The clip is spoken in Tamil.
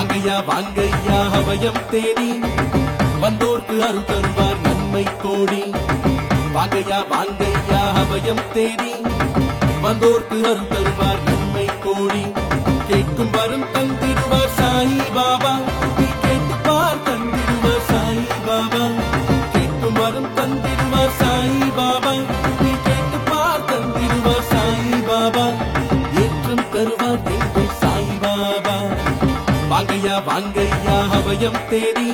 வாங்கையா வாங்கையா அவயம் தேடி. வந்தோர்க்கு அருள் தருவார் நன்மை கோடி. வாங்கையா வாங்கையா அவயம் தேடி. வந்தோர்க்கு அருள் தருவார் நன்மை கோடி. கேட்கும் வரும் தந்திருவார் சாயி பாபா. நீ கேட்டுப்பார் சாயி பாபா. கேட்கும் வரும் சாயி பாபா. நீ கேட்டுப்பார் சாயி பாபா. தருவார் வாங்கையா வாங்கையா அவயம் தேடி.